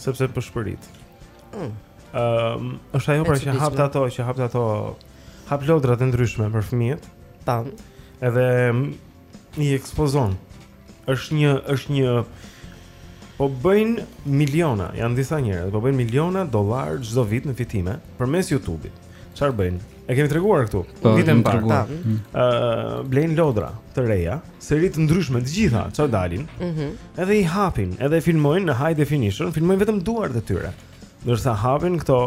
Sepse pëshpërit. Ëm, mm. um, është ajo pra që hap këto, që hap këto, hap lodra të ndryshme për fëmijët. Tan. Mm. Edhe i ekspozon. Është një është një po bëjnë miliona, janë disa njerëz, po bëjnë miliona dollarë çdo vit në fitime përmes YouTube-it. Çfarë bëjnë? E kemi treguar këtu. Po, Ditën e parë. Ëh, mm. uh, blejnë lodra të reja, seri të ndryshme të gjitha çfarë dalin. Ëh. Mm -hmm. Edhe i hapin, edhe filmojnë në high definition, filmojnë vetëm duart e tyre. Ndërsa hapin këto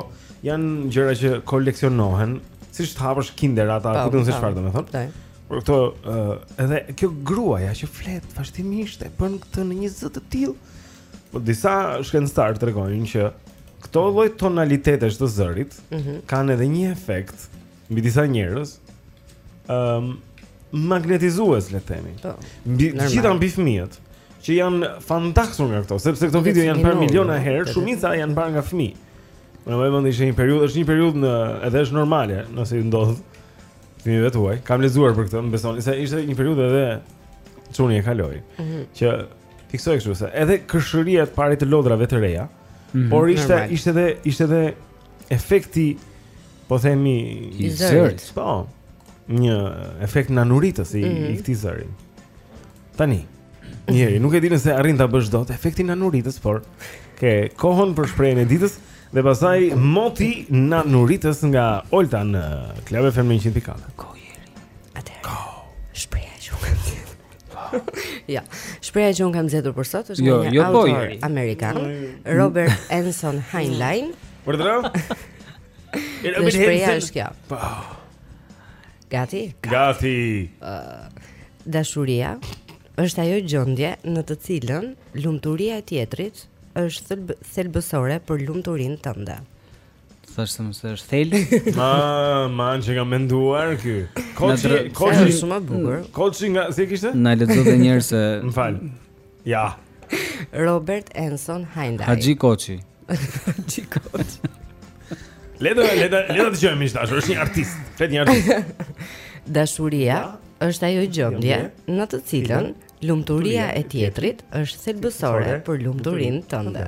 janë gjëra që koleksionohen, siç të hapësh Kinder ata, po, kuptohet çfarë do të thotë. Po. Por këto uh, edhe kjo gruaja që flet vazhdimisht e bën këtë në një zë të tillë Po disa shkencëtarë tregojnë që këto lloj tonalitetesh të zërit mm -hmm. kanë edhe një efekt mbi disa njerëz. Ëm um, magnetizues le të themi. Po. Mbi të gjitha mbi fëmijët që janë fantaksur nga këto, sepse këto video janë parë miliona herë, shumica janë parë nga fëmijë. Më vjen mend ishte një periudhë, është një periudhë në edhe është normale, nëse i ndodh fëmijëve tuaj. Kam lexuar për këtë, më besoni se ishte një periudhë edhe çuni e kaloi. Mm -hmm. Që Fiksohej kështu se edhe kërshëria për të parë lodra të reja, mm -hmm, por ishte normal. ishte edhe ishte edhe efekti po themi i zërit. Po. Një efekt nanuritës i, mm -hmm. i mhm. këtij zëri. Tani, Jeri, nuk e di nëse arrin ta bësh dot efektin nanuritës, por ke kohën për shprehjen e ditës dhe pastaj moti nanuritës nga Olta në Club FM 100.4. Go Jeri? Atëherë. Go. Shprehja Ja, shprehja që unë kam zgjedhur për sot është nga një po, autor po, amerikan, Robert Anson Heinlein. Për të rëndë? Dhe shprehja është kjo po. Gati? Gati Dashuria është ajo gjendje në të cilën lumturia e tjetrit është thelbësore për lumturinë tënde Thashë se mëse është thel Ma, ma, ça ka menduar ky Koqi, koqi Shumë e bukur mm. Koqi nga, si e kishte? Na e lexo dhe një herë se Më fal Ja Robert Anson Heinlein Haji Koqi Haji Koqi Le ta, le ta, le ta dëgjojmë është, është, është një artist Flet një artist Dashuria ja? është ajo gjendje Në të cilën, lumturia e tjetrit është thelbësore për lumturinë tënde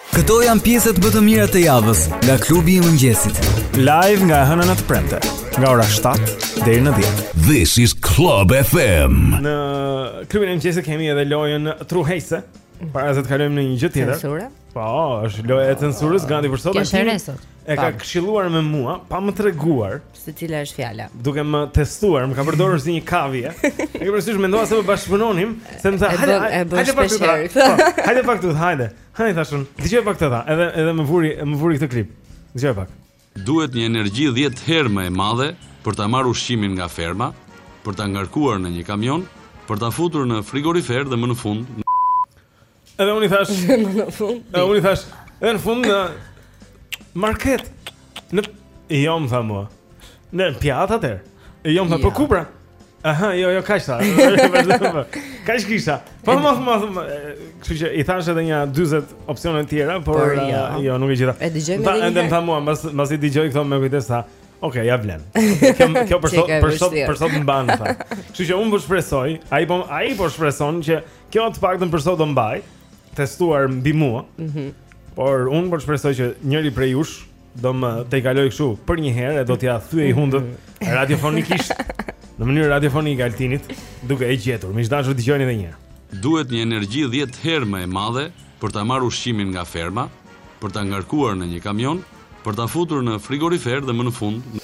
Këto janë pjesët më të mira të javës nga klubi i mëngjesit. Live nga e hëna në të premte, nga ora 7 deri në 10. This is Club FM. Në klubin e mëngjesit kemi edhe lojën Truhejse. Para se të kalojmë në një gjë tjetër. Censura? Po, është loja e censurës gati për sot. Kjo është sot. E ka këshilluar me mua, pa më treguar se cila është fjala. Duke më testuar, më ka përdorur si një kavje. E ke përdorur, mendova se po bashkëpunonim, se më tha, "Hajde, hajde pak këtu." Po, hajde pak këtu, hajde. Ai tha shiko, dëgjoje pak këtë tha, edhe edhe më vuri, më vuri këtë klip. Dëgjoje pak. Duhet një energji 10 herë më e madhe për ta marrë ushqimin nga ferma, për ta ngarkuar në një kamion, për ta futur në frigorifer dhe më në fund. Edhe unë i thash. Edhe unë i thash. Edhe në fund në market. Në jo më tha mua. Në pjatë atëherë. Jo më tha po ku pra? Aha, jo, jo, kaq tha. Kaq kisha. Po më tho, më tho, kështu që i thashë edhe një 20 opsione të tjera, por, por jo. Uh, jo, nuk e gjeta. E dëgjoi dhe në fund më tha mua, mbas mbasi i dëgjoi këto me kujdes tha. Okej, okay, ja vlen. Kjo kjo për sot për sot për sot mban tha. Kështu që unë po shpresoj, ai po ai po shpreson që kjo të paktën për sot do mbajë. testuar mbi mua. Mhm. Mm por unë po shpresoj që njëri prej jush do më tejkalojë kështu për një herë e do t'ia thyejë mm. hundët mhm. radiofonikisht në mënyrë radiofonike Altinit, duke e gjetur. Miq të dashur dëgjoni edhe një herë. Duhet një energji 10 herë më e madhe për ta marrë ushqimin nga ferma, për ta ngarkuar në një kamion, për ta futur në frigorifer dhe më në fund në...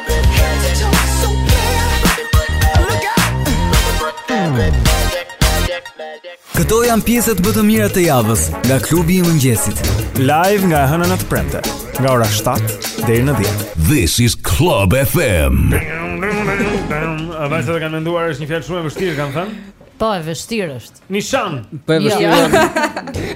Këto janë pjesët më të mira të javës nga klubi i mëngjesit. Live nga e hëna në të premte, nga ora 7 deri në 10. This is Club FM. A vajzat kanë menduar është një fjalë shumë e vështirë, kanë thënë? Po, e vështirë është. Nishan. Po e vështirë. Jo.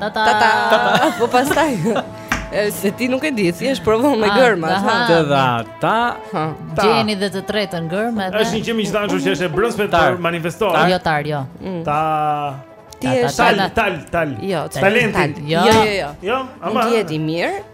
Tata. Tata. Po pastaj. Se ti nuk e di, si është provo me ah, gërma Të dhashë ta Gjeni dhe të tretën gërmë është një qëmi që ta në që është e brëns me tar manifestor Jo tar, jo mm. Ta Ti e tal, tal, tal jo, Talentin jo. jo, jo, jo Jo, ama Nuk jeni mirë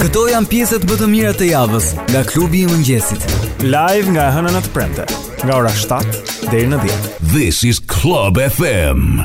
Këto janë pjesët më të mira të javës nga klubi i mëngjesit. Live nga e hëna në të premte, nga ora 7 deri në 10. This is Club FM.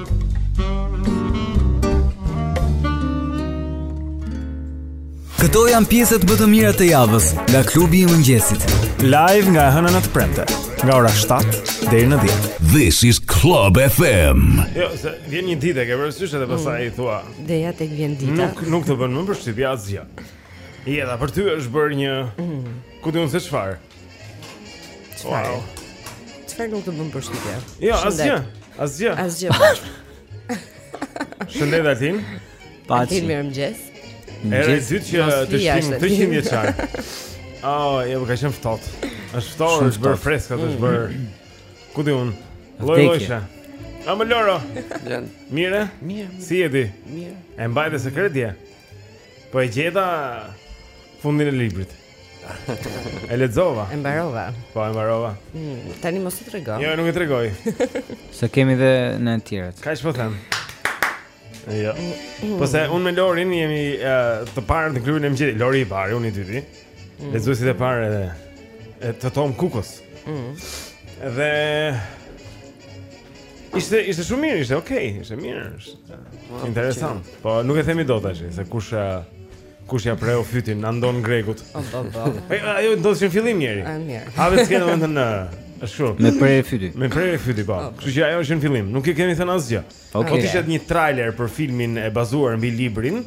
Këto janë pjesët më të mira të javës nga klubi i mëngjesit. Live nga e hëna në të premte, nga ora 7 deri në 10. This is Club FM. Jo, se vjen një ditë që vret sytë dhe pastaj i thua. Dhe ja tek vjen dita. Nuk nuk të bën më përshtypje asgjë. Jeta për ty është bërë një mm. ku di unë se çfarë. Çfarë? Wow. Çfarë nuk të bën përshtypje? Jo, asgjë. Asgjë. Asgjë. Shëndet Altin. Paçi. Altin mirëmëngjes. Hera e dytë që të shkim 300 vjeçar. Oh, ja më ka qenë ftohtë. Është ftohtë, është bërë freska, është mm. bërë. Ku di unë? Lloj lojsha. A më loro. Jan. Mirë? Mirë. Si je ti? Mirë. E mbajte sekret dje. Po e gjeta fundin e librit. E lexova. E mbarova. Po e mbarova. Mm, tani mos i tregoj. Jo, nuk e tregoj. Se kemi dhe ne të tjerët. Kaq po them? Jo. Po se unë me Lorin jemi uh, të parë në klubin e mëngjesit. Lori i parë, unë i dyti. Mm. Lexuesit e parë edhe të Tom Kukos. Mm. Dhe Ishte ishte shumë mirë, ishte okay, ishte mirë. Ishte, uh, interesant. Po nuk e themi dot tash se kush uh, Kush ja preu fytin, Andon Grekut. Po po po. Ajo do të ishte fillim njëri. Ëh mirë. A vetë keni mendë në është kështu. Me prerë fyti. Me prerë fyti po. po. Kështu që ajo është në fillim. Nuk e kemi thënë asgjë. Okay. Po ishte një trailer për filmin e bazuar mbi librin.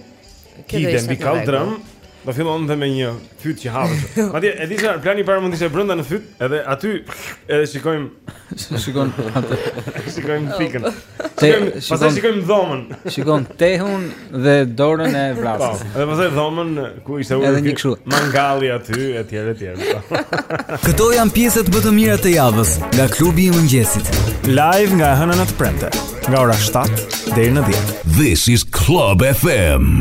Flama mbi kaldrëm. Do fillon dhe me një fyt që hapet. Madje e di se plani i parë mund të ishte brenda në fyt, edhe aty edhe shikojmë Shikon atë. Shikojmë oh. thikën. Pastaj shikojmë dhomën. Shikon tehun dhe dorën e vrasësit. Po, dhe pastaj dhomën ku ishte ulur. Edhe një kështu. Mangalli aty etj etj. Këto janë pjesët më të mira të javës nga klubi i mëngjesit. Live nga e hëna në të premte, nga ora 7 deri në 10. This is Club FM.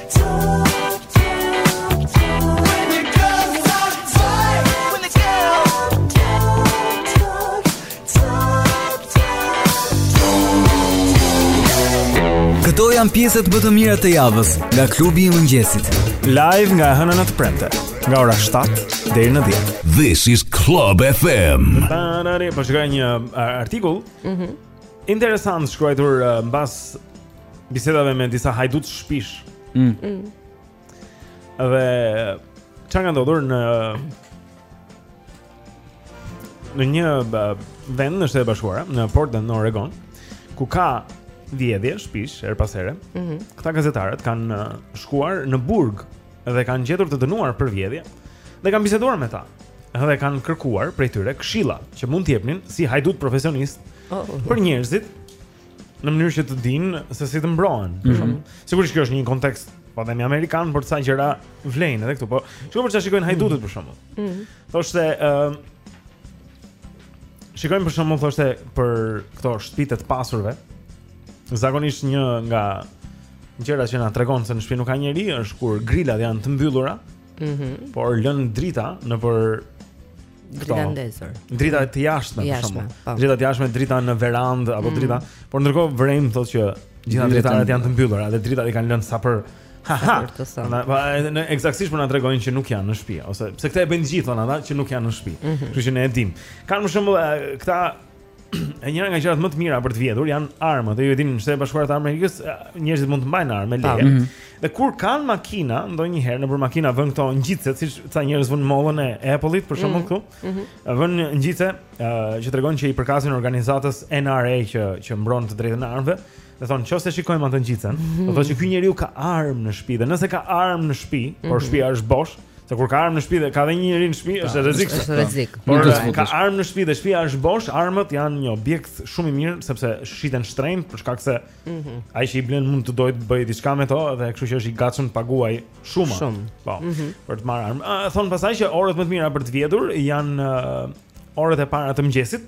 janë pjesët më të mira të javës nga klubi i mëngjesit. Live nga e hëna në të premte, nga ora 7 deri në 10. This is Club FM. Tanani, po shkruaj një artikull. Mhm. Mm Interesant shkruajtur uh, mbas bisedave me disa hajdutë shpish. Mm. mm. Dhe çfarë ka ndodhur në në një vend në Shtetet e Bashkuara, në Portland, në Oregon, ku ka vjedhje shpish herë pas here. Mm -hmm. Këta gazetarët kanë uh, shkuar në burg dhe kanë gjetur të dënuar për vjedhje dhe kanë biseduar me ta. Dhe kanë kërkuar prej tyre këshilla që mund të jepnin si hajdutë profesionistë oh. për njerëzit në mënyrë që të dinë se si të mbrohen. Mm -hmm. Sigurisht kjo është një kontekst po themi amerikan por ca gjëra vlejnë edhe këtu, po çka për çfarë shikojnë hajdutët për shembull. Ëh. Mm -hmm. Thoshte ë uh, Shikojmë për shembull thoshte për këto shtëpitë të pasurve. Zakonisht një nga gjërat që na tregon se në shtëpi nuk ka njeri është kur grilat janë të mbyllura. Ëh. Mm -hmm. Por lën drita nëpër drita e ndezur. Drita të jashtme për shembull. Po. Drita të jashtme, drita në verandë apo mm. drita. Por ndërkohë vrejmë thotë që gjitha dritaret janë të mbyllura dhe dritat i kanë lënë sa për Ha ha. Po ne ekzaktësisht po na tregojnë që nuk janë në shtëpi sepse këtë e bëjnë gjithë ata që nuk janë në shtëpi. Mhm. Kështu që ne e dim. Kanë për shembull këta e njëra nga gjërat më të mira për të vjedhur janë armët. Ju e dini, në Shtetet e Bashkuara të Amerikës njerëzit mund të mbajnë armë me leje. Mm -hmm. Dhe kur kanë makina, ndonjëherë nëpër makina vënë këto ngjitse, siç ca njerëz vënë mollën e Apple-it për shembull mhm. këtu. Mm -hmm. Vënë ngjitse uh, që tregon që i përkasin organizatës NRA që që mbron të drejtën e armëve. Dhe thonë, nëse shikojmë atë ngjitsen, mhm. do thotë që ky njeriu ka armë në shtëpi dhe nëse ka armë në shtëpi, mm -hmm. por mhm. shtëpia është bosh, se kur ka armë në shtëpi dhe ka dhe një njeri në shtëpi, është e rrezikshme. Është rrezik. Por ka armë në shtëpi dhe shtëpia është bosh, armët janë një objekt shumë i mirë sepse shiten shtrenjtë për shkak se mm -hmm. ai që i blen mund të dojë të bëjë diçka me to dhe kështu që është i gatshëm të paguajë shumë. Shum. Po. Mm -hmm. Për të marrë armë. Thonë pastaj që orët më të mira për të vjedhur janë orët e para të mëngjesit.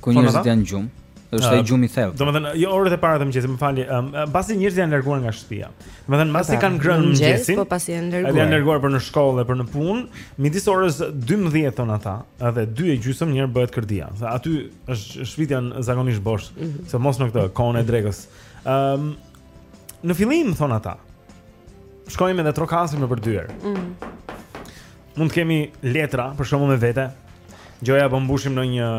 Kur po, njerëzit janë gjum. Është ai gjumi thellë. Domethënë, jo orët e para të mëngjesit, më falni, mbasi njerëzit janë larguar nga shtëpia. Domethënë, mbasi kanë ngrënë mëngjesin, po pasi janë larguar. Janë larguar për në shkollë dhe për në punë, midis orës 12 thonë ata, edhe 2 e gjysmë njëherë bëhet kërdia. Se aty është shpia zakonisht bosh, mhm. sidomos në këtë kohën e drekës. Ëm në fillim thonë ata. Shkojmë edhe trokasim nëpër dyer. Mhm. Mund të kemi letra, për shembull me vete. Gjoja po mbushim ndonjë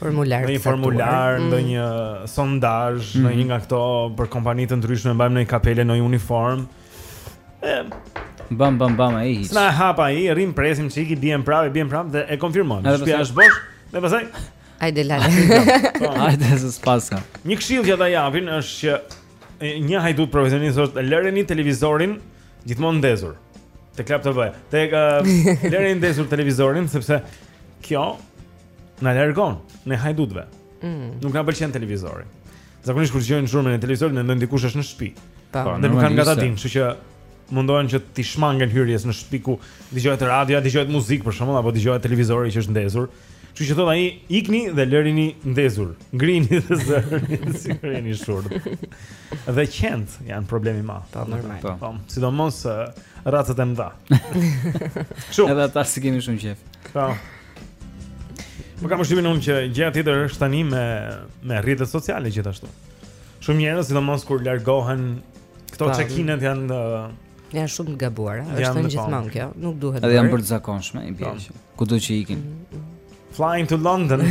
formular, ndonjë formular, mm. ndonjë sondazh, mm. ndonjë nga këto për kompani të ndryshme, mbajmë ndonjë kapele, ndonjë uniformë. Ëm bam bam bam ai. S'na hap ai, rrim presim çik, i biem prapë, i biem prapë dhe e konfirmojmë. Shtëpia është bosh. Dhe pastaj Hajde lale. Po. Hajde se s'paska. Një këshillë që ata japin është që një hajdut profesionist thotë lëreni televizorin Gjithmonë ndezur. Te Club TV. Te uh, lëreni ndezur televizorin sepse kjo na largon ne hajdutëve. Mm. Nuk na pëlqen televizori. Zakonisht kur dëgjojnë zhurmën e televizorit mendojnë dikush është në shtëpi. Po, dhe nuk kanë nga ta dinë, kështu që mundohen që t'i shmangen hyrjes në shtëpi ku dëgjohet radio, dëgjohet muzikë për shembull apo dëgjohet televizori që është ndezur. Kështu që thot ai, ikni dhe lërini ndezur. Ngrini dhe zërin, sikur jeni shurdh. Dhe qentë janë problem i madh. Normal. Po, po. sidomos uh, racat e mëdha. Shumë. Edhe ata s'i kemi shumë qef. Po. Po kam përshtypjen unë që gjëja tjetër është tani me me rrjetet sociale gjithashtu. Shumë njerëz, sidomos kur largohen këto Pa, check-in-et janë uh, Janë shumë të gabuara, është thënë gjithmonë kjo, nuk duhet. Edhe janë bërë të zakonshme, i bie. Po. Kudo që ikin? Flying to London.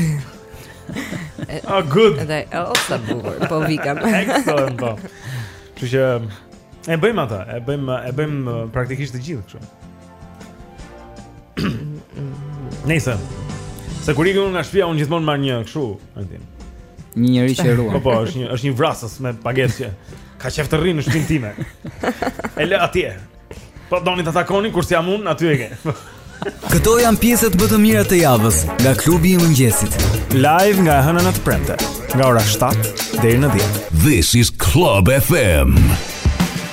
Oh good. Edhe oh sa bukur, po vika. Excellent. Po. Kështu që e bëjmë ata, e bëjmë e bëjmë praktikisht të gjithë kështu. Nice. Se kur iki nga shtëpia unë gjithmonë marr një kështu, antin. Një njeri që ruan. Po po, është një është një vrasës me pagesë që ka qef të rrijë në shtëpinë time. E lë atje. Po doni ta takoni kur s'jam unë aty e ke. Këto janë pjesët më të mira të javës nga klubi i mëngjesit. Live nga e hëna në të premte, nga ora 7 deri në 10. This is Club FM.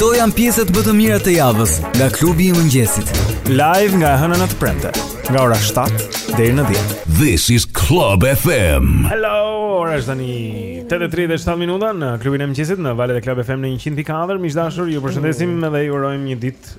Këto janë pjesët më të mira të javës nga klubi i mëngjesit. Live nga e hëna në të premte, nga ora 7 deri në 10. This is Club FM. Hello, ora është tani 8:37 minuta në klubin e mëngjesit në valët e Club FM në 104. Miq të dashur, ju përshëndesim dhe ju urojmë një ditë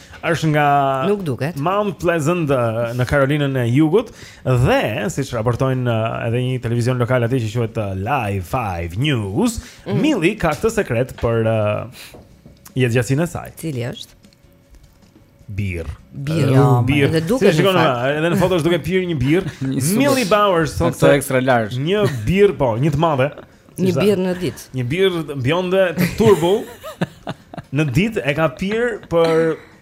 Është nga Nuk duket. Mount Pleasant në Karolinën e Jugut dhe siç raportojnë edhe një televizion lokal aty që quhet Live 5 News, mm. Millie ka këtë sekret për uh, jetëgjatësinë e saj. Cili është? Birrë. Birrë. Jo, birrë. Edhe duket, siç shikon edhe në foto është duke pirë një birrë. Millie Bowers thotë ekstra large. Një birrë po, një të madhe. Një birrë në ditë. Një birrë bjonde të turbull në ditë e ka pirë për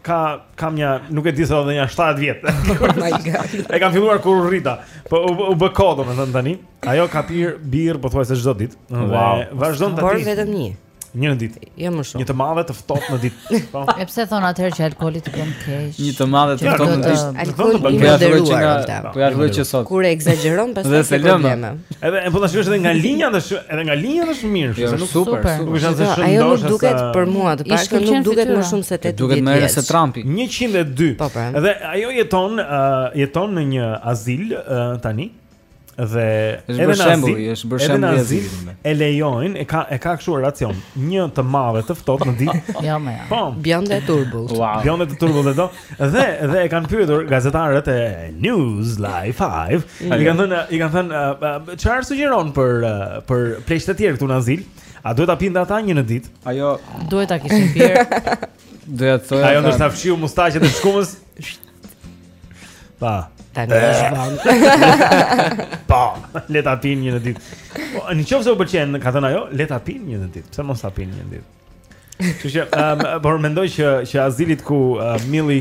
ka kam një, nuk e di se edhe nja 7 vjet. Oh my god. e kam filluar kur u rrita. Po u, u bë kohë domethënë tani. Ajo ka pirë birrë pothuajse çdo ditë. Wow. Vazhdon ta pijë. Por vetëm një. Një në ditë. Jo më shumë. Një të madhe të ftohtë në ditë. Po. E pse thonë atëherë që alkooli të bën keq? Një të madhe të ftohtë në ditë. Alkooli të bën keq. Po ja thuaj që sot. Kur e ekzagjeron pastaj ka probleme. Edhe po ta shikosh edhe nga linja dhe edhe nga linja është mirë, sepse jo, super. Nuk është as e shëndoshë. Ajo nuk duket për mua të paktën nuk duket më shumë se 80 vjeç. Duket më e re se Trumpi. 102. Po, po. Edhe ajo jeton jeton në një azil tani. Dhe edhe në shembull, është bërë shembull i azilit. E lejojnë, e ka e ka kështu racion, një të madhe të ftohtë në ditë. Jo më. Po. Bjonde e turbullt. Wow. Bjonde të turbullt do. Dhe dhe e kanë pyetur gazetarët e News Live 5. Mm. I kanë thënë, i kanë thënë çfarë sugjeron për për pleqtë e tjerë këtu në azil? A duhet ta pinë ata një në ditë? Ajo duhet ta kishin pirë. Doja të thoja. Ajo ndoshta fshiu mustaqet e shkumës. Pa. Tani është vend. Po, le ta pinë një në ditë. Po, në qoftë se u pëlqen, ka thënë ajo, le ta pinë një në ditë. Pse mos ta pinë një në ditë? Kështu që, um, por mendoj që që azilit ku uh, Milli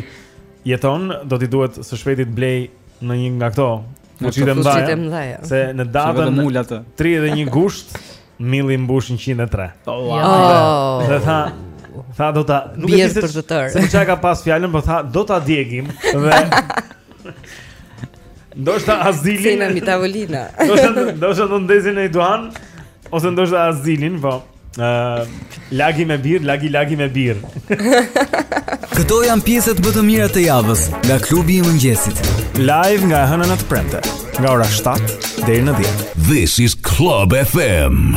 jeton, do t'i duhet së shpejti të blejnë një nga këto Në fuçitë e fuçitë e mëdha. mëdha. Se në Që vetëm datën mul atë. 31 gusht Milli mbush 103. Oh, wow. oh. Dhe tha, tha do ta, nuk e di se se çfarë ka pas fjalën, por tha do ta djegim dhe Ndoshta azilin mi tavolina. Ndoshta ndoshta do ndezin ndonjë duhan ose ndoshta azilin, po. Ëh, Lagi me birë, lagi lagi me birë. Këto janë pjesët më të mira të javës nga klubi i mëngjesit. Live nga e hëna në të premte, nga ora 7 deri në 10. This is Club FM.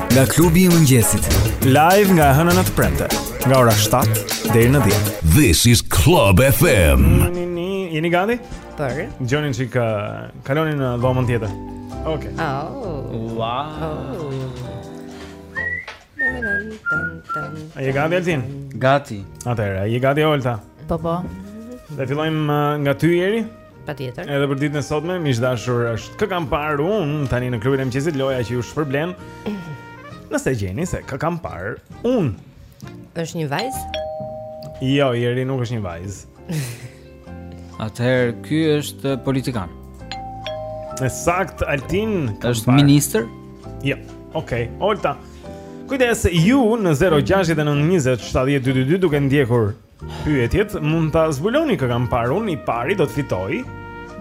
Nga klubi i mëngjesit, live nga e hëna në të premte, nga ora 7 deri në 10. This is Club FM. Jeni gati? Po. Gjoni një çik uh, kaloni në dhomën tjetër. Okej. Okay. Oh. Wow. Oh. A je gati Altin? Gati. Atëherë, je gati Olta? Po po. Dhe fillojmë uh, nga ty Jeri. Patjetër. Edhe për ditën e sotme, miq të dashur, është kë kam parë unë tani në klubin e mëngjesit loja që ju shpërblen. Nëse gjeni se kë kam parë unë. Është një vajzë? Jo, Jeri nuk është një vajzë. Atëherë ky është politikan. E saktë Altin është ministër? Jo. Ja. Okej, okay. Olta. Kujdes ju në 069 20 70 222 duke ndjekur Pyetjet mund ta zbuloni kë kam parë unë, i pari do të fitojë.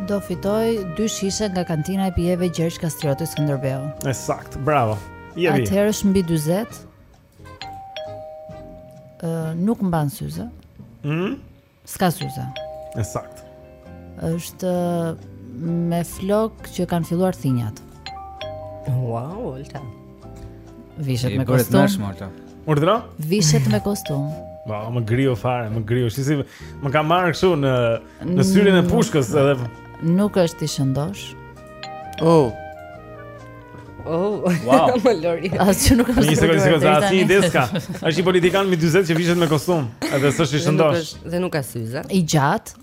Do fitojë dy shishe nga kantina e pijeve Gjergj Kastrioti Skënderbeu. E saktë, bravo. Jeri. Atëherë është mbi 40. Ë, uh, nuk mban syze. Mhm. S'ka syze. E saktë. Është me flok që kanë filluar thinjat. Wow, Olta. Vishet me kostum. Është më Olta. Urdhra? Vishet me kostum. Ba, më grio fare, më grio. Si si më ka marrë kështu në në syrin e pushkës edhe nuk është i shëndosh. Oh. Oh, wow. më lori. As që nuk është. Një sekondë, sekondë, sa asnjë ide s'ka. Është një politikan mbi 40 që vishet me kostum, edhe s'është i shëndosh. Dhe nuk ka syze. I gjatë.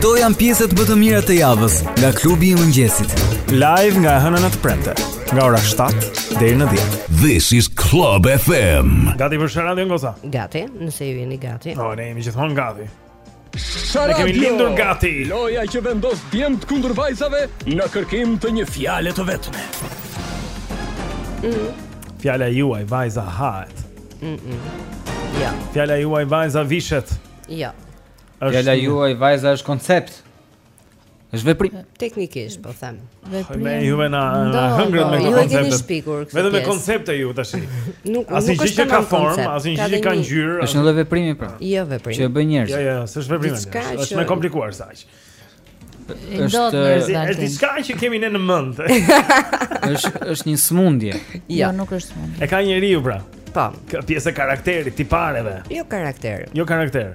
Këto janë pjesët më të mira të javës nga klubi i mëngjesit. Live nga e hëna në të premte, nga ora 7 deri në 10. This is Club FM. Gati për sharadën goca. Gati, nëse ju jeni gati. Po, ne jemi gjithmonë gati. Ne kemi lindur gati. Loja që vendos djemt kundër vajzave në kërkim të një fjale të vetme. Mm. Fjala juaj vajza hahet. Mm -mm. Jo. Fjala juaj vajza vishet. Jo. Fjala juaj vajza është koncept. Është veprim teknikisht po them. Veprim. Me juve na hëngrën me konceptet. Ju e keni shpikur këtë. Vetëm me koncepte ju tash. Nuk nuk është gjë që ka formë, asnjë gjë që ka ngjyrë. Është një lloj veprimi pra. Jo veprim. Që e bëjnë njerëzit. Jo, jo, s'është veprim. Është më komplikuar se aq. Është është diçka që kemi ne në mend. Është është një smundje. Jo, jo, nuk është smundje. E ka njeriu pra. Po. Pjesë e karakterit, tipareve. Jo karakter. Jo karakter.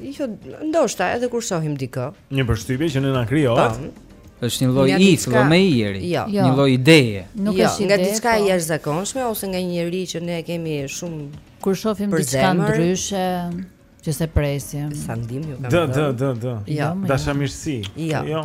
Jo, ndoshta edhe kur shohim dikë. Një përshtypje që ne na krijohet. Po. Është një lloj i thënë me ieri, jo. një jo. lloj ideje. Nuk jo. është nga diçka e po. jashtëzakonshme ose nga një njeri që ne e kemi shumë kur shohim diçka ndryshe që s'e presim. Sa ndihmë ju kam. Dë, dë, dë, dë. Jo, jo. dashamirësi. Jo. jo.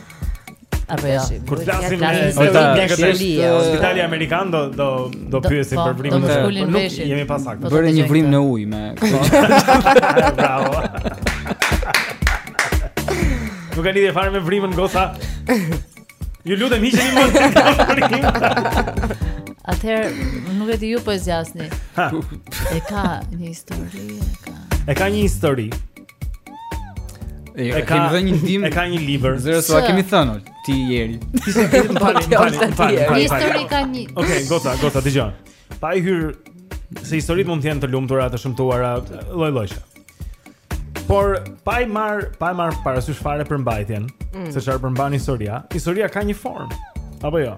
Apo jo. Kur flasim me Spitalin Amerikan do do do pyesim po, për vrimën e veshit. Nuk jemi pas saktë. Po, Bëre një vrimë në ujë me. Bravo. Nuk kanë ide fare me vrimën goca. Ju lutem hiqeni këtë vrimën. Atëherë nuk e di ju po e zgjasni. E ka një histori, e ka. E ka një histori. Jo, e kemi dhënë një ndihmë. E ka një libër. Zero sa kemi thënë ti ieri. Ti s'e ke tani tani tani. Histori ka një. Okej, goca, goca dëgjoni. Pa i hyr se historitë mund të jenë të lumtura, të shëmtuara, lloj-llojsha. Por pa i marr, pa i marr parasysh fare përmbajtjen, mm. se çfarë përmban historia. Historia ka një formë. Apo jo.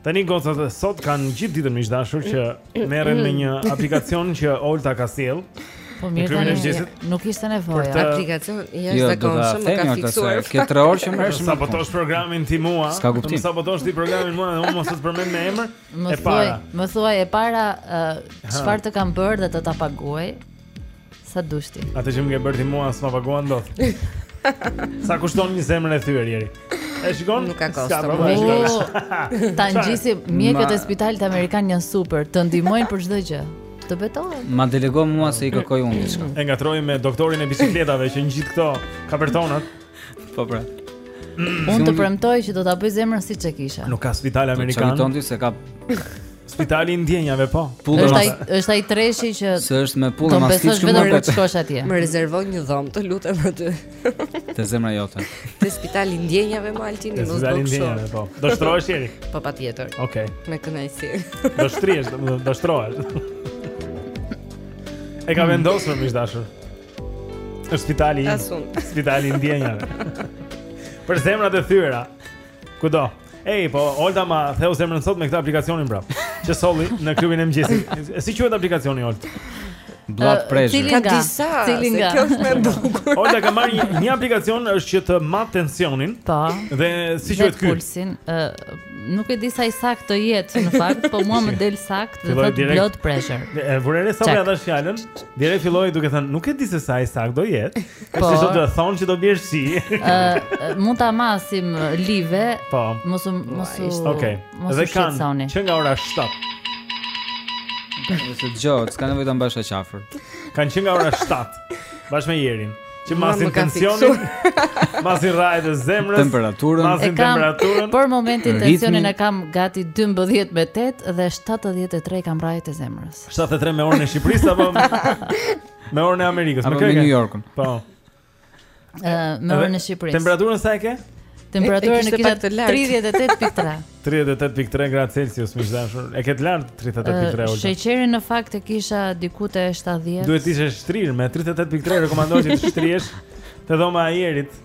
Tani gocat sot kanë gjithë ditën miq të dashur që merren me një aplikacion që Olta ka sjell. Po mirë tani, nuk ishte nevojë. Të... Aplikacion i jashtë, jo, zakonshëm, më ka fiksuar. Ke 3 orë që merresh. Saboton programin ti mua? S'ka kuptim. Saboton ti programin mua? Unë mos e përmend me emër. E para. Më thuaj e para çfarë të kam bërë dhe të ta paguaj. Sa do ti. Atë që më ke bërë ti mua s'ma paguan dot. Sa kushton një zemër e thyer Jeri? E shikon? Nuk ka kosto. Ta ngjisin mjekët e spitalit amerikan janë super, të ndihmojnë për çdo gjë. Të betohem. Ma delego mua se i kërkoj unë diçka. E ngatërroi me doktorin e biçikletave që ngjit këto kopertonat. Po pra. Unë të premtoj që do ta bëj zemrën siç e kisha. Nuk ka spital amerikan. Çfarë ti se ka Spitali i ndjenjave, po. Pullë është ai është ai treshi që Se është me pullë mastiç që mund të shkosh atje. Më rezervon një dhomë, të lutem aty. Te zemra jote. Te spitali i ndjenjave më altin mos do të shoh. Spitali i ndjenjave, po. Do shtrohesh Jeri? Po patjetër. Okej. Me kënaqësi. Do shtrihesh, do shtrohesh. E ka vendosur miq të dashur. Te spitali. Spitali i ndjenjave. Për zemrat e thyera. Kudo. Ej, po Olta ma theu zemrën sot me këtë aplikacionin prap. Që solli në klubin e mëngjesit. Si quhet aplikacioni Olta? Blood uh, pressure. Ka disa, cili nga. Kjo është, miq të dashur, Olta ka marrë një, një aplikacion është që të mat tensionin. Po. Dhe si quhet ky? Pulsin. Ë, uh, nuk e di sa i saktë të jetë në fakt, po mua më del saktë, thotë blood pressure. E vure re sa m'i dhashë fjalën? Direkt filloi duke thënë, nuk e di se sa i saktë do jetë. Po. Kështu që do të thotë që do bjerë si. Ë, mund ta masim live. Po. Mos mos. Okej. Dhe kanë që nga ora 7. Nëse dëgjohet, s'ka nevojë ta mbash aq afër Kanë që nga ora 7 Bashkë me Jerin Që masin tensionin Masin rrahjet e zemrës Temperaturën Masin temperaturën Për momentin tensionin e kam gati 12 me 8 Dhe 73 kam rrahjet e zemrës 73 me orën e Shqipërisë apo me orën e Amerikës, me New Yorkun. Po. Ë, me orën e Shqipërisë. Temperaturën sa e ke? Temperaturën e kisha të lartë 38.3. 38.3 gradë Celsius, miq të dashur. E ke të lartë 38.3 ore. Sheqerin në fakt e kisha diku te 70. Duhet të ishe shtrirë me 38.3 rekomandohet të shtrihesh te dhoma e Jerit.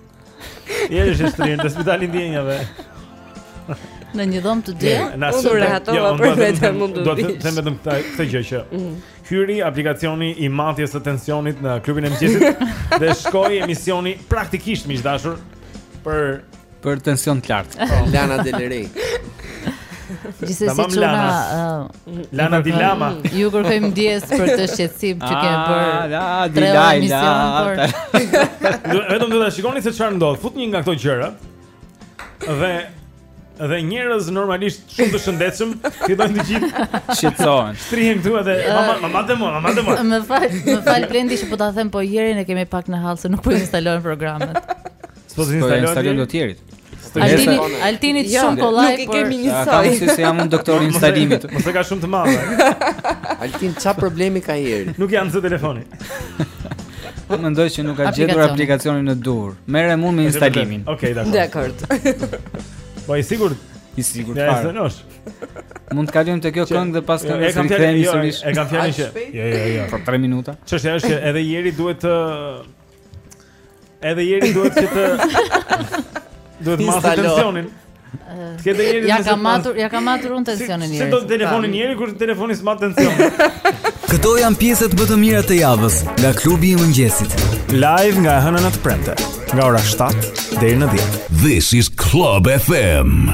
Jeri është shtrirë, te spitali i ndjenjave Në një dhomë të dy Unë u jo, rehatova për vete mund të vish Do të them vetëm këtë gjë që mhm. Hyri aplikacioni i matjes së tensionit në klubin e mëngjesit Dhe shkoi emisioni praktikisht miq të dashur Për Për tension të lartë po. Lana Del Rey Gjithsesi çuna Lana di lama. Mm, ju kërkoj ndjes për të shqetësim që kemi bër. La di la la. Vetëm do ta shikoni se çfarë ndodh. Fut një nga këto gjëra. Dhe dhe njerëz normalisht shumë të shëndetshëm fillojnë të gjithë shqetësohen. Shtrihen këtu edhe ah. mama mama të mua, mama të mua. Më fal, më fal Blendi që po ta them po Jerin e kemi pak në hall se nuk po instalojmë programet. S'po të instalojmë do të tjerit. Altini, Altini jo, shumë kollaj, nuk i kemi një soi. Ai thotë se jam un doktor instalimit. Mos e ka shumë të madhe. Altin ça problemi ka Jeri? Nuk jam në telefoni. Po mendoj që nuk ka gjetur aplikacionin e duhur. Merrem unë me instalimin. Okej, dakor. Dakor. Po i sigurt, i sigurt fare. Ja, Mund të kalojmë te kjo këngë dhe pas këngës jo, rikthehemi jo, sërish. E kam fjalën që. Jo, jo, jo. Për 3 minuta. Çështja është që edhe Jeri duhet të Edhe Jeri duhet që të duhet të masë tensionin. Ti ke Jeri. Ia kam matur, ia kam matur un tensionin Jerit. Si do të telefonin Jeri kur telefoni s'mat tension. Këto janë pjesët më të mira të javës nga klubi i mëngjesit. Live nga e hëna në të premte, nga ora 7 deri në 10. This is Club FM.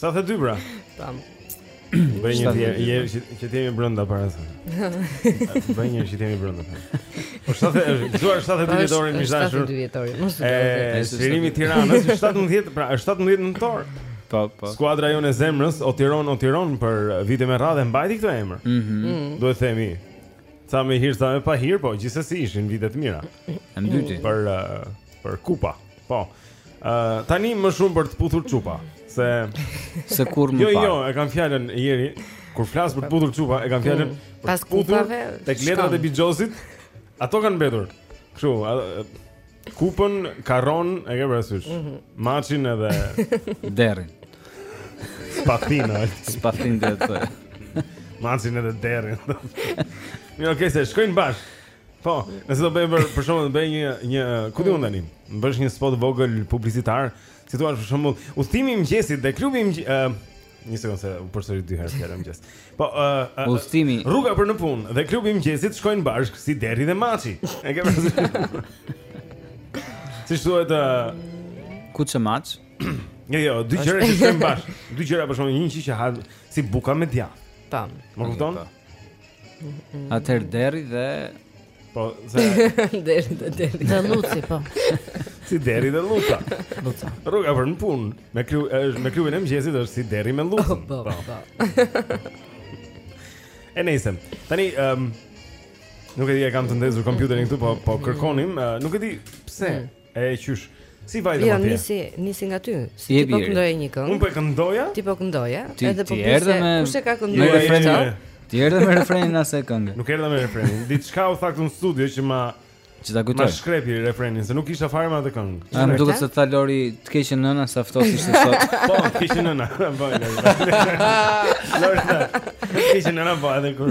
72 pra. Tam. Bëj një tjetër, një që që të jemi brenda para se. Bëj një që të jemi brenda. Po sa the, gjuar 72 vjetorin me dashur. 72 vjetorin, mos e bëj. Çlirimi i Tiranës, 17, pra 17 nëntor. Po, po. Skuadra jonë e zemrës, o Tiron, o Tiron për vite me radhë mbajti këtë emër. Mhm. Mm. Duhet të themi. Ca me hir, ca me pahir, po gjithsesi ishin vite të mira. Ëndyti. Për për kupa. Po. Uh, tani më shumë për të puthur çupa, se se kurrë më jo, parë. Jo, jo, e kam fjalën Jeri kur flas për të puthur çupa, e kam fjalën mm. për pas kupave tek letrat e bixhozit. Ato kanë mbetur. Kështu, kupën, karon, e ke parasysh. Mm -hmm. Maçin edhe derrin. Spathin, ai. Spathin derrin. Maçin edhe derrin. Mirë, okay, se shkojnë bashkë. Po, nëse do bëj për për shembull të bëj një një, ku di un tani, më bësh një spot vogël publicitar, si thua për shembull, udhëtimi i mëngjesit dhe klubi i mëngjesit, ë, një sekondë se u përsërit dy herë fjala mëngjes. Po, ë, ë, Udhëtimi. rruga për në punë dhe klubi i mëngjesit shkojnë bashkë si derri dhe maçi. E ke parasysh? Siç thuhet, ë, Kuçë maç. jo, jo, dy gjëra që shkojnë bashkë. Dy gjëra për shembull, një që që ha si buka me djathë. Tam. Më kupton? Po. Atëherë derri dhe po se derri dhe derri. Dhe lluci po. Si derri dhe lluca. Lluca. Rruga për në punë. Me klu është me klubin e mëngjesit është si derri me llucën. Oh, po. po. po. E nejse. Tani ehm um, nuk e di e kam të ndezur kompjuterin këtu, po po kërkonim, uh, nuk e di pse. Mm. E qysh. Si vajtëm jo, atje? Jo, nisi, nisi nga ty. Si ti po këndoje një këngë? Unë po këndoja? Ti po këndoje? Ti, edhe po pyese, me... kush e ka kënduar jo, këtë? Jo, jo, ti erdhe me refrenin e asaj kënge. Nuk erdha me refrenin. Diçka u tha këtu në studio që ma që ta kujtoj. Ma shkrepi refrenin se nuk isha fare me atë këngë. A më duket se tha Lori të keqë nëna sa ftohtë ishte sot. Po, të keqë nëna. Po, Lori. Të keqë nëna po edhe kur.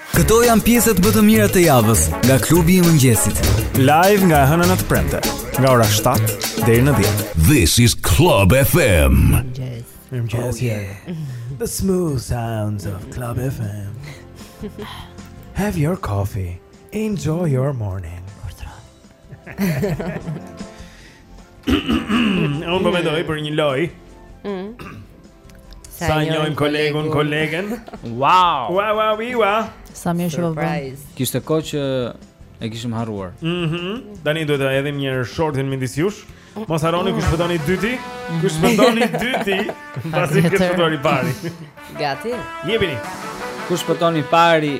Këto janë pjesët më të mira të javës nga klubi i mëngjesit. Live nga e hëna në të premte, nga ora 7 deri në 10. This is Club FM. Mëngjes. Mëngjes. Oh, yeah. The smooth sounds of Club FM. Have your coffee. Enjoy your morning. Portron. Unë po mendoj për një lojë. Mm. Sa e njohim kolegun, kolegen Wow Wow, wow, wow, wow Sa mirë shumë mirë Kishte kohë që e kishim harruar mm -hmm. Tani duhet ta hedhim një herë shortin midis jush Mos harroni kush shpëton i dyti Kush shpëton i dyti Pasi të ketë shpëtuar i pari Gati? Jepini. Kush shpëton i pari?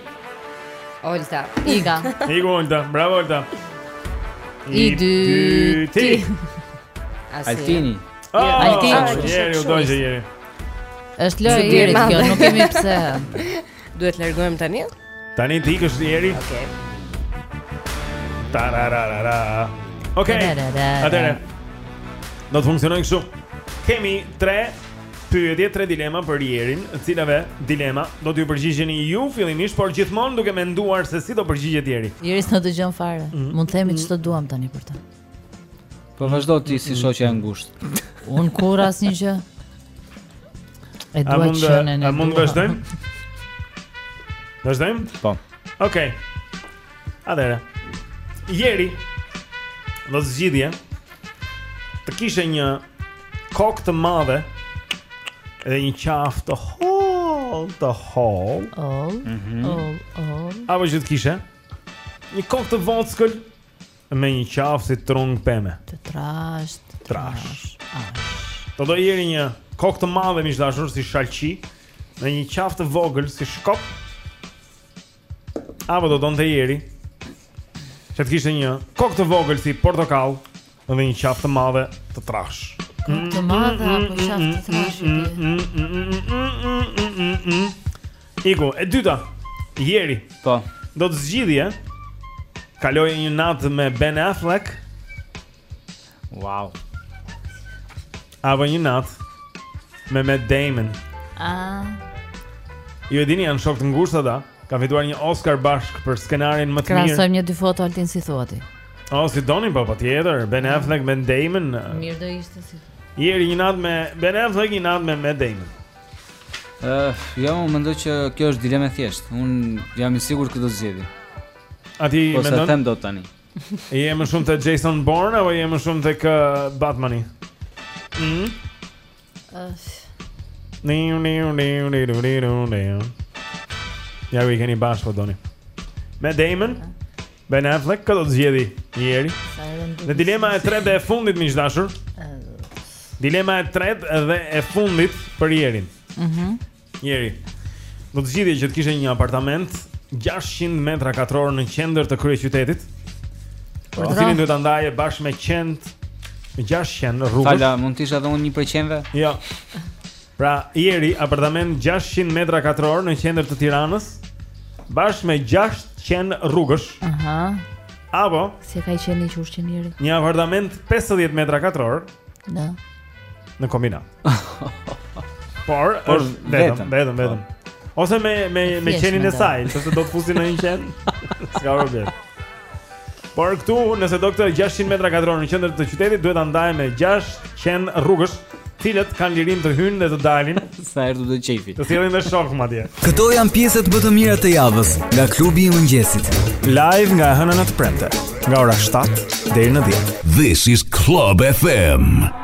Olta. Iga. Iga Olta. Bravo Olta. I dyti. Altini. Oh, Altini. Jeri, u dogj Jeri. Është lojë e Jerit kjo, nuk kemi pse. Duhet ta largojmë tani? Tani të ikësh Jeri. Okej. Okay. Tarararara. Okej. Okay. Atëherë. Do të funksionojë kështu. Kemi 3 Pyetje tre dilema për Jerin, të cilave dilema do t'ju përgjigjeni ju fillimisht, por gjithmonë duke menduar se si do përgjigjet Jeri. Jeri s'na dëgjon fare. Mm. Mund të themi ç'të duam tani për të. Po vazhdo ti si shoqja e ngushtë. Unë kurrë asnjë gjë. E dua ç'ke me të. A mund të vazhdojmë? Vazhdojmë? Po. Okej. Atëherë. Jeri. Do të zgjidhje. Të kishe një Kokë të madhe Dhe një qafë të hollë Të hollë Oh, mhm. oh, oh Apo që të kishe Një kokë të vockël Me një qafë si trung peme Të trashë, të trashë Të dojë Jeri një kokë të madhe mishdashur si shalqi Me një qafë të vogël si shkop Apo do donte Jeri. Që të kishte një kokë të vogël si portokall dhe një qafë të madhe të trashë. Kokë të madhe apo qafë të trashë. Iku, e dyta. Jeri. Po. Do të zgjidhje. Të kaloje një natë me Ben Affleck. Wow. Apo një natë me Matt Damon. Ah. Ju e dini janë shok të ngushtë ata. Kanë fituar një Oscar bashk për skenarin më të mirë. Krahasojmë një dy foto Altin si thua ti. Oh, si doni po patjetër, Ben Affleck Matt Damon. Mirë do ishte si. Jeri një natë me Ben Affleck, një natë me Matt Damon. Ëh, uh, jo, unë mendoj që kjo është dilemë e thjeshtë. Unë jam i sigurt kë do zgjedhë. A ti mendon? Po s'e them dot tani. Je më shumë te Jason Bourne apo je më shumë tek Batmani? Mhm. Niu niu niu niu niu niu. Ja ku i keni bashkë po doni. Matt Damon, Ben Affleck, kë do të zgjedhë Jeri. Dhe dilema e tretë dhe e fundit miq të dashur. Dilema e tretë dhe e fundit për Jerin. Mhm. Jeri. Do të zgjidhje që të kishe një apartament 600 metra katrorë në qendër të kryeqytetit Po por të cilin duhet ta ndaje bashkë me qentë Me 60 qen rrugësh Fala, mund të isha dhe unë një prej qenve? Jo Pra, Jeri, apartament 600 metra katrorë në qendër të Tiranës Bashkë me 60 qen rrugësh Aha Apo Se ka i qenë i qurë qenë Jeri Një apartament 50 metra katrorë Në Në Kombinat Por, por është vetëm, vetëm, vetëm. Po. Ose me me me qenin e saj, sepse do të fusim ne një qen. S'ka problem. Por këtu, nëse do këtë 600 metra katrorë në qendër të qytetit, duhet ta ndajmë me 60 qen rrugësh, të cilët kanë lirinë të hyjnë dhe të dalin. Sa herë t'u dojë qejfi. Të sjellin dhe shokë madje. Këto janë pjesët më të mira të javës nga klubi i mëngjesit. Live nga e hëna në të premte, nga ora 7 deri në 10. This is Club FM.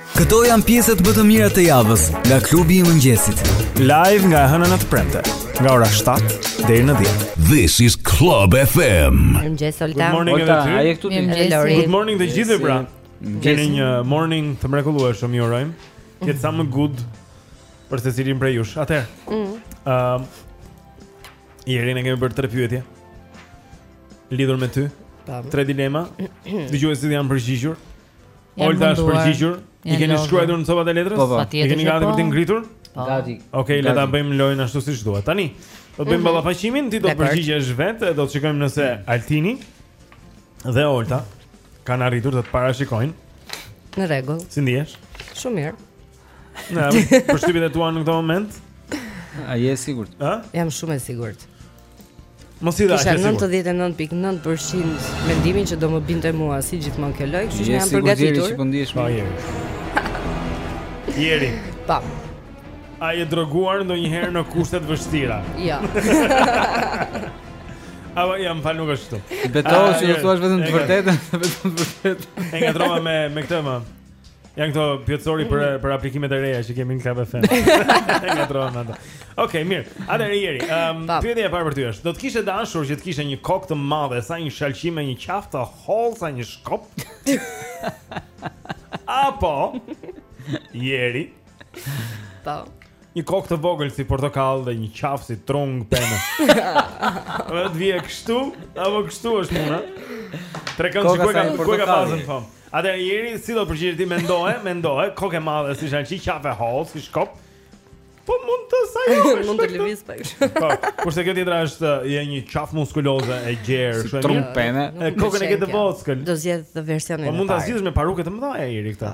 Këto janë pjesët më të mira të javës nga klubi i mëngjesit. Live nga e hëna në të premte, nga ora 7 deri në 10. This is Club FM. Mëngjes Olta. Good morning Olta, a je këtu ti? Good morning të gjithëve pra. Të keni një morning të mrekullueshëm, ju urojmë. Të jetë sa më good për secilin prej jush. Atëherë. Ëm. Mm. Ehm, Jeri ne kemi bërë tre pyetje. Lidhur me ty. Tre dilema. Dëgjuesit janë përgjigjur. Olta është përgjigjur. I keni shkruar në copat e letrës? Po, po. I keni gati për të po. ngritur? Po. Gati. Okej, le ta bëjmë lojën ashtu siç duhet. Tani, do të bëjmë mhm. ballafaqimin, ti do të përgjigjesh vetë, do të shikojmë nëse Altini dhe Olta kanë arritur të të parashikojnë. Në rregull. Si ndihesh? Shumë mirë. Na, përshtypjet e tua në këtë moment? A je e sigurt? Ë? Jam shumë e sigurt. Mos i dashur. Kisha 99.9% mendimin që do më binte mua si gjithmonë kjo lojë, kështu që jam përgatitur. Jesi kujtesh po Jeri. Jeri. Pa. Po. A je droguar ndonjëherë në kushte të vështira? Jo. A va jam falë nuk është këtu. Betohesh që do thuash vetëm të vërtetën, vetëm të vërtetën. E ngatërrova me me këtë më. Janë këto pjesë ore për për aplikimet e reja që kemi në Club FM. Ngatërrohen ato. Okej, mirë. Atëherë Jeri, ëm um, pyetja e parë për ty është, do të kishe dashur që të kishe një kokë të madhe sa një shalqi me një qafë të hollë sa një shkop? Apo Jeri, Po. Një kokë të vogël si portokall dhe një qafë si trung pemë. Ora të vije kështu, apo kështu është puna. Tre këngë që kanë ku ka fazën fam. Atëherë si do përgjigjesh ti mendoje, mendoje, kokë e madhe si shalqi, qafë e hollë si shkop. Po mund të sa jo. Mund të lëviz pak. Po, kurse kjo tjetra është je një qafë muskuloze e gjerë, si trung pemë. E kokën e ke të vockël. Do zgjedh atë versionin. Po mund ta zgjidhësh me paruke të mëdha Jeri këtë.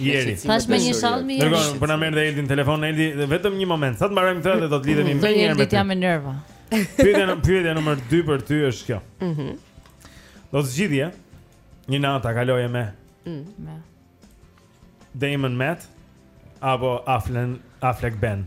Jeri. Tash me një shall më. Po na merr dhe Eldi në telefon Eldi, vetëm një moment. Sa të mbarojmë këtë dhe do të lidhemi menjëherë me ty. Jam me nerva. Pyetja pyetja numër 2 për ty është kjo. Mhm. Do të zgjidhje një natë ta kaloje me. Mhm. Me. Damon Matt apo Aflen Aflek Ben.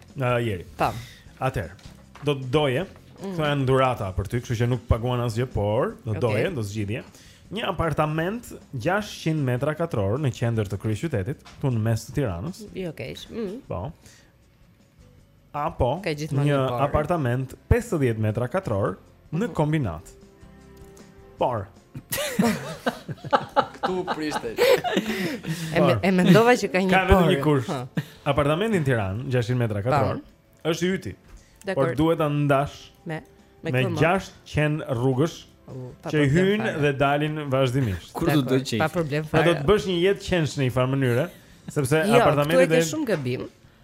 Jeri. Tam. Atëherë, do të doje, mm. këto janë dhurata për ty, kështu që nuk paguan asgjë, por do okay. doje, do zgjidhje. Një apartament 600 metra katror në qendër të kryeqytetit, këtu në mes të Tiranës. Jo keq. Mm. Po. Apo një apartament 50 metra katror në kombinat. Por këtu prishet. E, e mendova që ka një por. Ka vetëm një kusht. Apartamenti në Tiranë, 600 metra katror. Është i yti. Por duhet ta ndash me me, me 600 qen rrugësh. Që hyjnë dhe dalin vazhdimisht. Kur do të qesh? Pa problem fare. Do të bësh një jetë qensh në një farë mënyre, sepse jo, apartamenti është shumë gabim.